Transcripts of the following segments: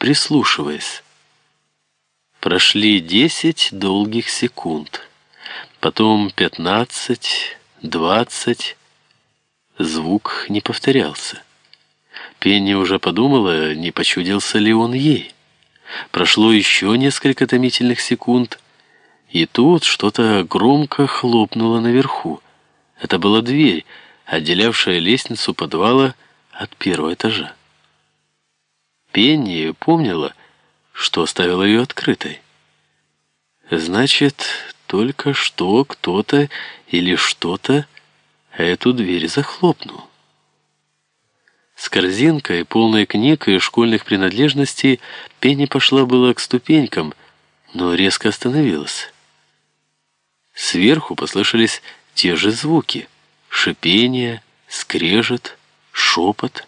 прислушиваясь. Прошли десять долгих секунд, потом пятнадцать, двадцать. Звук не повторялся. Пенни уже подумала, не почудился ли он ей. Прошло еще несколько томительных секунд, и тут что-то громко хлопнуло наверху. Это была дверь, отделявшая лестницу подвала от первого этажа. Пенни помнила, что оставила ее открытой. Значит, только что кто-то или что-то эту дверь захлопнул. С корзинкой, полной книг и школьных принадлежностей, Пенни пошла было к ступенькам, но резко остановилась. Сверху послышались те же звуки — шипение, скрежет, шепот.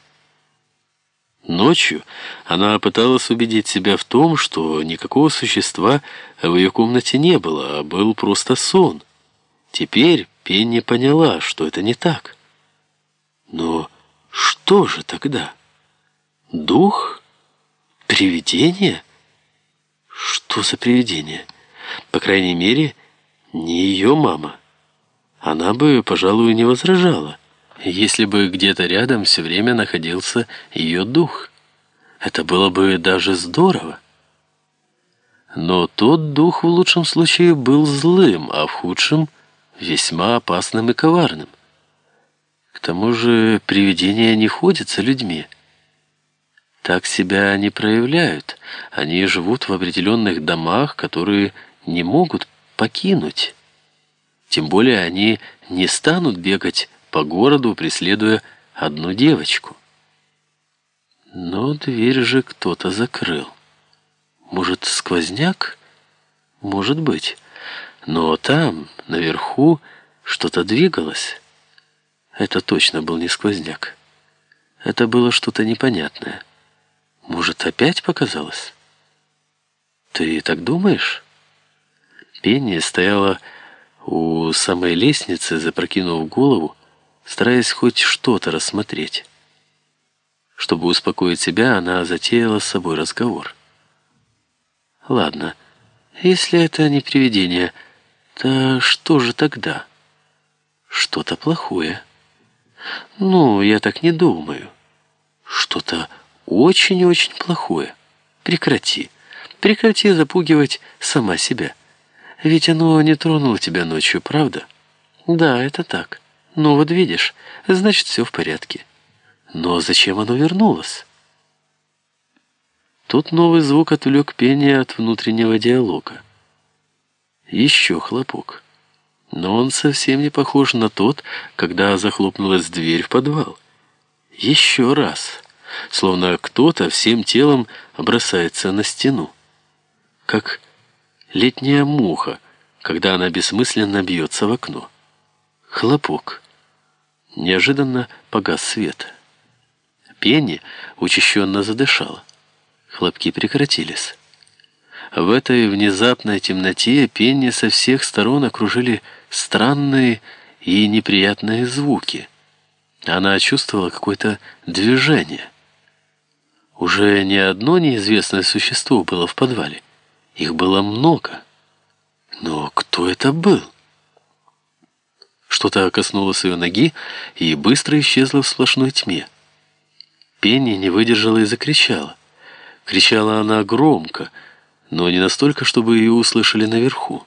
Ночью она пыталась убедить себя в том, что никакого существа в ее комнате не было, а был просто сон. Теперь Пенни поняла, что это не так. Но что же тогда? Дух? Привидение? Что за привидение? По крайней мере, не ее мама. Она бы, пожалуй, не возражала, если бы где-то рядом все время находился ее дух. Это было бы даже здорово. Но тот дух в лучшем случае был злым, а в худшем — весьма опасным и коварным. К тому же привидения не ходятся людьми. Так себя они проявляют. Они живут в определенных домах, которые не могут покинуть. Тем более они не станут бегать по городу, преследуя одну девочку. Но дверь же кто-то закрыл. Может, сквозняк? Может быть. Но там, наверху, что-то двигалось. Это точно был не сквозняк. Это было что-то непонятное. Может, опять показалось? Ты так думаешь? Пенни стояла у самой лестницы, запрокинув голову, стараясь хоть что-то рассмотреть. Чтобы успокоить себя, она затеяла с собой разговор. «Ладно, если это не привидение, то что же тогда? Что-то плохое». «Ну, я так не думаю. Что-то очень-очень плохое. Прекрати. Прекрати запугивать сама себя. Ведь оно не тронуло тебя ночью, правда? Да, это так. Ну вот видишь, значит, все в порядке. Но зачем оно вернулось?» Тут новый звук отвлек пение от внутреннего диалога. Еще хлопок но он совсем не похож на тот, когда захлопнулась дверь в подвал. Еще раз, словно кто-то всем телом бросается на стену, как летняя муха, когда она бессмысленно бьется в окно. Хлопок. Неожиданно погас свет. Пенни учащенно задышала. Хлопки прекратились. В этой внезапной темноте Пенни со всех сторон окружили странные и неприятные звуки. Она чувствовала какое-то движение. Уже не одно неизвестное существо было в подвале. Их было много. Но кто это был? Что-то коснулось ее ноги и быстро исчезло в сплошной тьме. Пенни не выдержала и закричала. Кричала она громко, но не настолько, чтобы ее услышали наверху.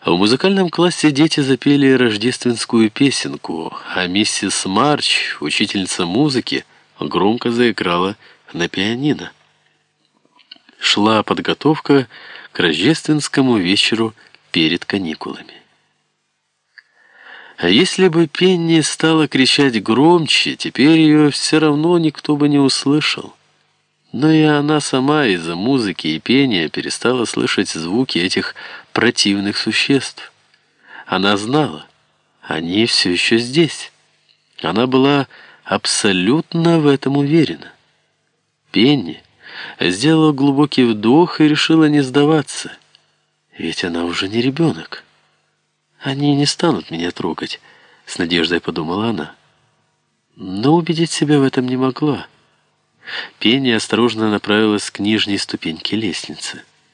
А в музыкальном классе дети запели рождественскую песенку, а миссис Марч, учительница музыки, громко заиграла на пианино. Шла подготовка к рождественскому вечеру перед каникулами. А если бы Пенни стала кричать громче, теперь ее все равно никто бы не услышал. Но и она сама из-за музыки и пения перестала слышать звуки этих противных существ. Она знала, они все еще здесь. Она была абсолютно в этом уверена. Пенни сделала глубокий вдох и решила не сдаваться. Ведь она уже не ребенок. Они не станут меня трогать, с надеждой подумала она. Но убедить себя в этом не могла. Пенни осторожно направилась к нижней ступеньке лестницы.